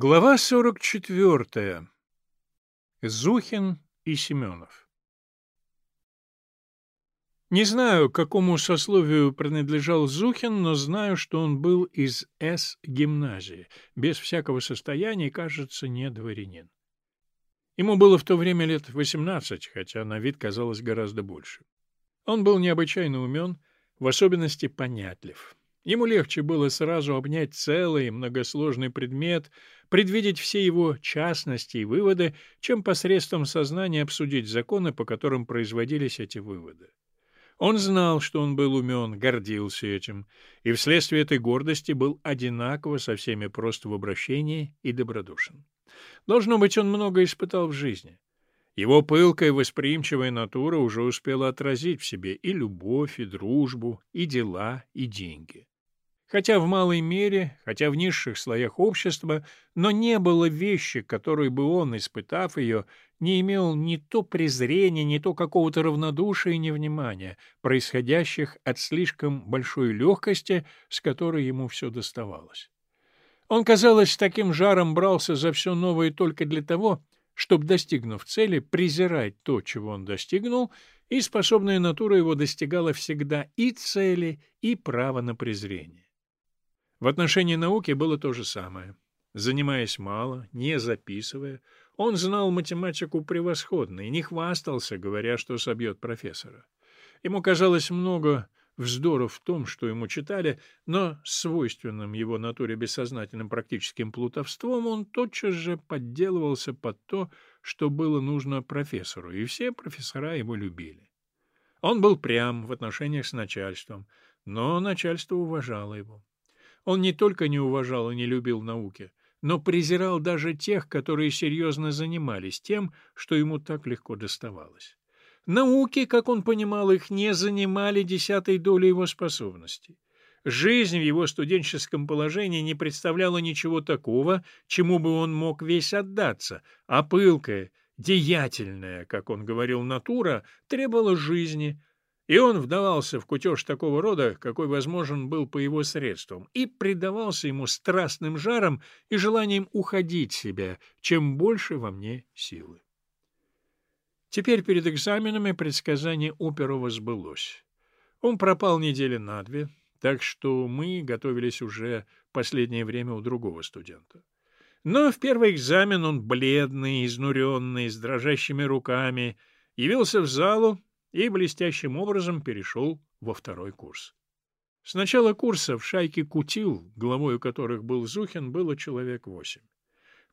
Глава 44. Зухин и Семенов. Не знаю, к какому сословию принадлежал Зухин, но знаю, что он был из С-гимназии, без всякого состояния, кажется, не дворянин. Ему было в то время лет 18, хотя на вид казалось гораздо больше. Он был необычайно умен, в особенности понятлив. Ему легче было сразу обнять целый многосложный предмет, предвидеть все его частности и выводы, чем посредством сознания обсудить законы, по которым производились эти выводы. Он знал, что он был умен, гордился этим, и вследствие этой гордости был одинаково со всеми просто в обращении и добродушен. Должно быть, он много испытал в жизни. Его пылкая восприимчивая натура уже успела отразить в себе и любовь, и дружбу, и дела, и деньги хотя в малой мере, хотя в низших слоях общества, но не было вещи, которой бы он, испытав ее, не имел ни то презрения, ни то какого-то равнодушия и невнимания, происходящих от слишком большой легкости, с которой ему все доставалось. Он, казалось, таким жаром брался за все новое только для того, чтобы, достигнув цели, презирать то, чего он достигнул, и способная натура его достигала всегда и цели, и права на презрение. В отношении науки было то же самое. Занимаясь мало, не записывая, он знал математику превосходно и не хвастался, говоря, что собьет профессора. Ему казалось много вздоров в том, что ему читали, но свойственным его натуре бессознательным практическим плутовством он тотчас же подделывался под то, что было нужно профессору, и все профессора его любили. Он был прям в отношениях с начальством, но начальство уважало его. Он не только не уважал и не любил науки, но презирал даже тех, которые серьезно занимались тем, что ему так легко доставалось. Науки, как он понимал их, не занимали десятой доли его способностей. Жизнь в его студенческом положении не представляла ничего такого, чему бы он мог весь отдаться, а пылкая, деятельная, как он говорил, натура требовала жизни, и он вдавался в кутеж такого рода, какой возможен был по его средствам, и предавался ему страстным жаром и желанием уходить себя, чем больше во мне силы. Теперь перед экзаменами предсказание Оперова сбылось. Он пропал недели на две, так что мы готовились уже последнее время у другого студента. Но в первый экзамен он, бледный, изнуренный, с дрожащими руками, явился в залу и блестящим образом перешел во второй курс. С начала курса в шайке Кутил, главой которых был Зухин, было человек восемь.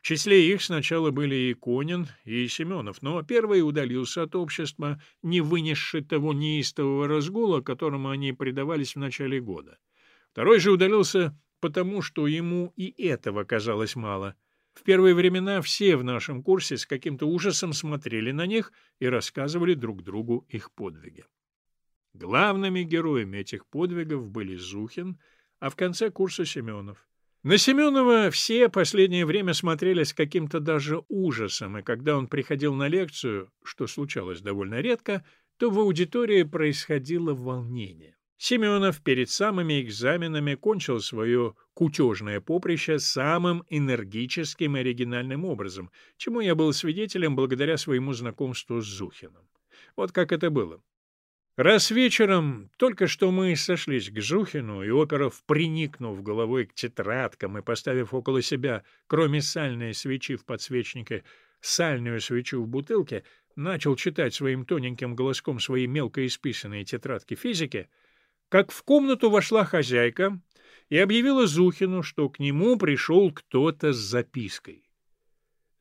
В числе их сначала были и Конин, и Семенов, но первый удалился от общества, не вынесши того неистового разгула, которому они предавались в начале года. Второй же удалился потому, что ему и этого казалось мало — в первые времена все в нашем курсе с каким-то ужасом смотрели на них и рассказывали друг другу их подвиги. Главными героями этих подвигов были Зухин, а в конце курса Семенов. На Семенова все последнее время смотрели с каким-то даже ужасом, и когда он приходил на лекцию, что случалось довольно редко, то в аудитории происходило волнение. Семенов перед самыми экзаменами кончил свое кутежное поприще самым энергическим и оригинальным образом, чему я был свидетелем благодаря своему знакомству с Зухиным. Вот как это было. Раз вечером, только что мы сошлись к Зухину, и Оперов, приникнув головой к тетрадкам и поставив около себя, кроме сальной свечи в подсвечнике, сальную свечу в бутылке, начал читать своим тоненьким голоском свои мелко исписанные тетрадки физики — как в комнату вошла хозяйка и объявила Зухину, что к нему пришел кто-то с запиской.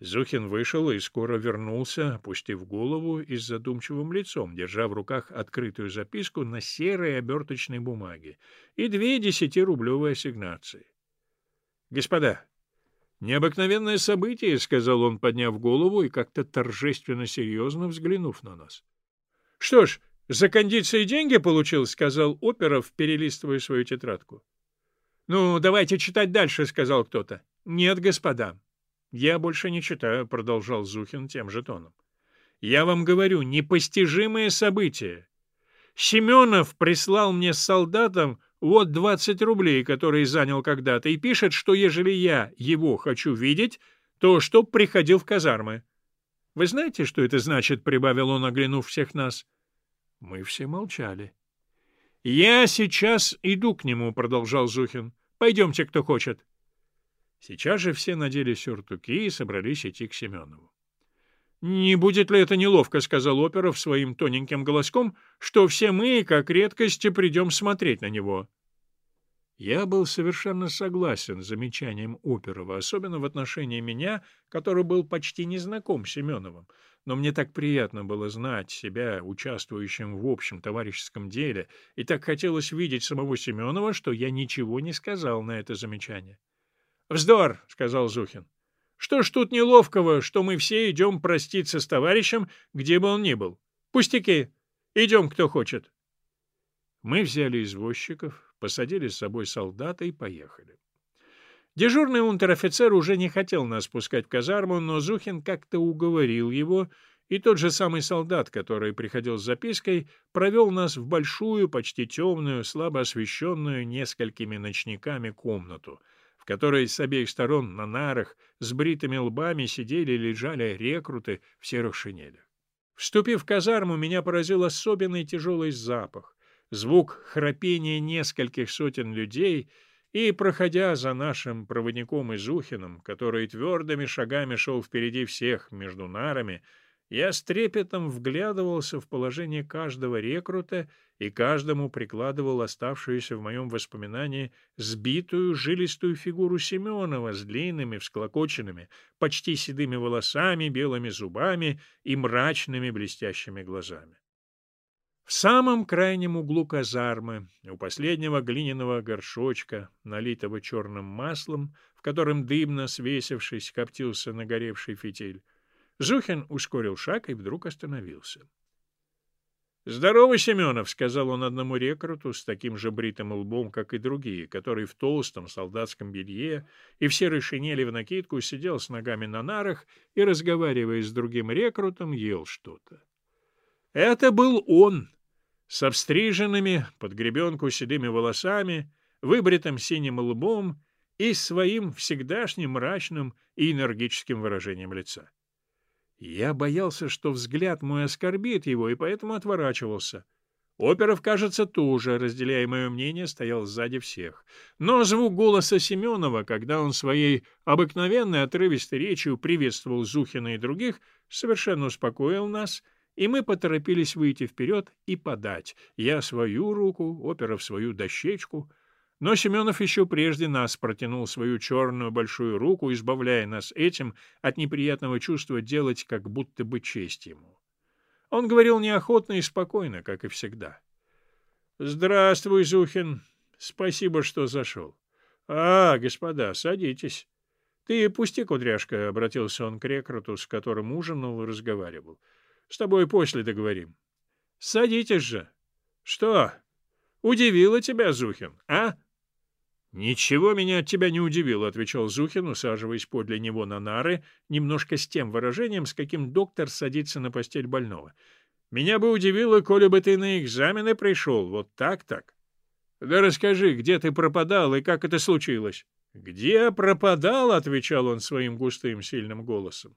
Зухин вышел и скоро вернулся, опустив голову и с задумчивым лицом, держа в руках открытую записку на серой оберточной бумаге и две десятирублевые ассигнации. — Господа, необыкновенное событие, — сказал он, подняв голову и как-то торжественно серьезно взглянув на нас. — Что ж, — За кондиции деньги получил, — сказал Оперов, перелистывая свою тетрадку. — Ну, давайте читать дальше, — сказал кто-то. — Нет, господа. — Я больше не читаю, — продолжал Зухин тем же тоном. — Я вам говорю, непостижимое событие. Семенов прислал мне с солдатом вот 20 рублей, которые занял когда-то, и пишет, что ежели я его хочу видеть, то чтоб приходил в казармы. Вы знаете, что это значит?» — прибавил он, оглянув всех нас. Мы все молчали. «Я сейчас иду к нему», — продолжал Зухин. «Пойдемте, кто хочет». Сейчас же все надели сюртуки и собрались идти к Семенову. «Не будет ли это неловко, — сказал Оперов своим тоненьким голоском, — что все мы, как редкости, придем смотреть на него?» Я был совершенно согласен с замечанием Оперова, особенно в отношении меня, который был почти незнаком с Семеновым, но мне так приятно было знать себя участвующим в общем товарищеском деле, и так хотелось видеть самого Семенова, что я ничего не сказал на это замечание. «Вздор!» — сказал Зухин. Что ж тут неловкого, что мы все идем проститься с товарищем, где бы он ни был? Пустяки. Идем, кто хочет. Мы взяли извозчиков, посадили с собой солдата и поехали. Дежурный унтер-офицер уже не хотел нас пускать в казарму, но Зухин как-то уговорил его, и тот же самый солдат, который приходил с запиской, провел нас в большую, почти темную, слабо освещенную несколькими ночниками комнату — которой с обеих сторон на нарах с бритыми лбами сидели и лежали рекруты в серых шинелях. Вступив в казарму, меня поразил особенный тяжелый запах, звук храпения нескольких сотен людей и, проходя за нашим проводником Изухиным, который твердыми шагами шел впереди всех между нарами, я с трепетом вглядывался в положение каждого рекрута и каждому прикладывал оставшуюся в моем воспоминании сбитую жилистую фигуру Семенова с длинными, всклокоченными, почти седыми волосами, белыми зубами и мрачными блестящими глазами. В самом крайнем углу казармы, у последнего глиняного горшочка, налитого черным маслом, в котором дымно свесившись коптился нагоревший фитиль, Зухин ускорил шаг и вдруг остановился. «Здорово, Семенов!» — сказал он одному рекруту с таким же бритым лбом, как и другие, который в толстом солдатском белье и в серой шинели в накидку сидел с ногами на нарах и, разговаривая с другим рекрутом, ел что-то. Это был он, с обстриженными под гребенку седыми волосами, выбритым синим лбом и своим всегдашним мрачным и энергическим выражением лица. Я боялся, что взгляд мой оскорбит его, и поэтому отворачивался. Оперов, кажется, тоже, разделяя мое мнение, стоял сзади всех. Но звук голоса Семенова, когда он своей обыкновенной отрывистой речью приветствовал Зухина и других, совершенно успокоил нас, и мы поторопились выйти вперед и подать. Я свою руку, Оперов свою дощечку — но Семенов еще прежде нас протянул свою черную большую руку, избавляя нас этим от неприятного чувства делать как будто бы честь ему. Он говорил неохотно и спокойно, как и всегда. — Здравствуй, Зухин. Спасибо, что зашел. — А, господа, садитесь. — Ты пусти, кудряшка, — обратился он к рекруту, с которым ужинал и разговаривал. — С тобой после договорим. — Садитесь же. — Что, удивило тебя, Зухин, а? — «Ничего меня от тебя не удивило», — отвечал Зухин, усаживаясь подле него на нары, немножко с тем выражением, с каким доктор садится на постель больного. «Меня бы удивило, коли бы ты на экзамены пришел, вот так-так. Да расскажи, где ты пропадал и как это случилось?» «Где пропадал?» — отвечал он своим густым сильным голосом.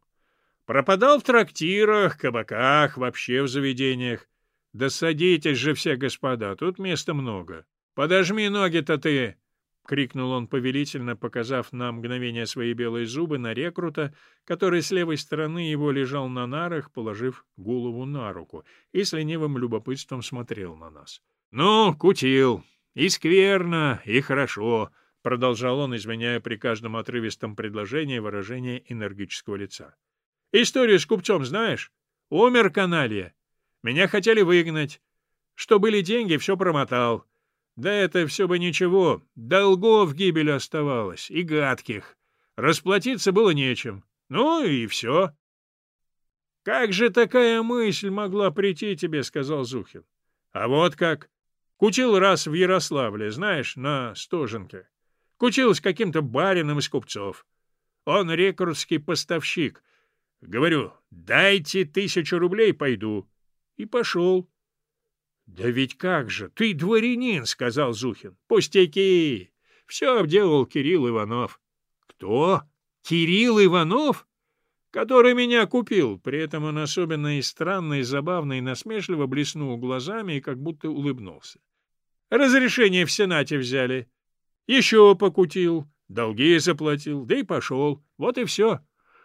«Пропадал в трактирах, кабаках, вообще в заведениях. Да садитесь же все, господа, тут места много. Подожми ноги-то ты!» — крикнул он повелительно, показав на мгновение свои белые зубы на рекрута, который с левой стороны его лежал на нарах, положив голову на руку, и с ленивым любопытством смотрел на нас. — Ну, кутил. И скверно, и хорошо, — продолжал он, изменяя при каждом отрывистом предложении выражение энергического лица. — Историю с купцом знаешь? Умер каналья. Меня хотели выгнать. Что были деньги, все промотал. Да это все бы ничего, долгов гибель оставалось, и гадких. Расплатиться было нечем. Ну и все. — Как же такая мысль могла прийти тебе, — сказал Зухин. — А вот как. Кучил раз в Ярославле, знаешь, на Стоженке. Кучил с каким-то барином из купцов. Он рекрутский поставщик. Говорю, дайте тысячу рублей, пойду. И пошел. Да ведь как же, ты дворянин, — сказал Зухин. — Пустяки! Все обделал Кирилл Иванов. — Кто? Кирилл Иванов? который меня купил. При этом он особенно и странно, и забавно, и насмешливо блеснул глазами и как будто улыбнулся. Разрешение в Сенате взяли. Еще покутил, долги заплатил, да и пошел. Вот и все.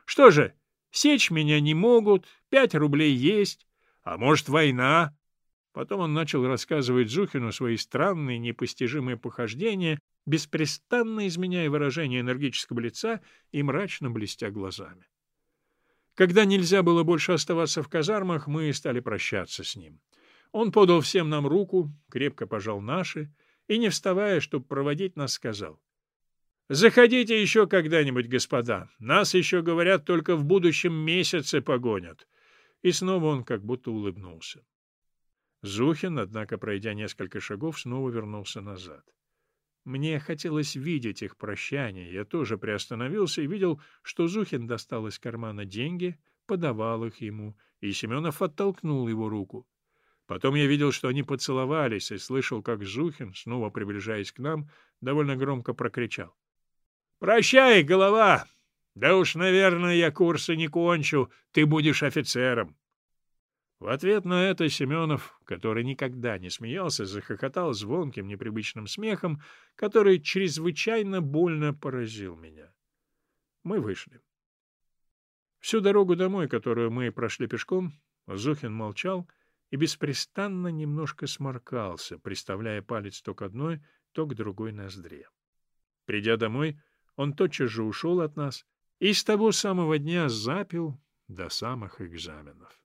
Что же, сечь меня не могут, пять рублей есть, а может, война? Потом он начал рассказывать Зухину свои странные, непостижимые похождения, беспрестанно изменяя выражение энергического лица и мрачно блестя глазами. Когда нельзя было больше оставаться в казармах, мы стали прощаться с ним. Он подал всем нам руку, крепко пожал наши и, не вставая, чтобы проводить нас, сказал. «Заходите еще когда-нибудь, господа. Нас еще, говорят, только в будущем месяце погонят». И снова он как будто улыбнулся. Зухин, однако, пройдя несколько шагов, снова вернулся назад. Мне хотелось видеть их прощание. Я тоже приостановился и видел, что Зухин достал из кармана деньги, подавал их ему, и Семенов оттолкнул его руку. Потом я видел, что они поцеловались, и слышал, как Зухин, снова приближаясь к нам, довольно громко прокричал. «Прощай, голова! Да уж, наверное, я курсы не кончу, ты будешь офицером!» В ответ на это Семенов, который никогда не смеялся, захохотал звонким непривычным смехом, который чрезвычайно больно поразил меня. Мы вышли. Всю дорогу домой, которую мы прошли пешком, Зухин молчал и беспрестанно немножко сморкался, приставляя палец то к одной, то к другой ноздре. Придя домой, он тотчас же ушел от нас и с того самого дня запил до самых экзаменов.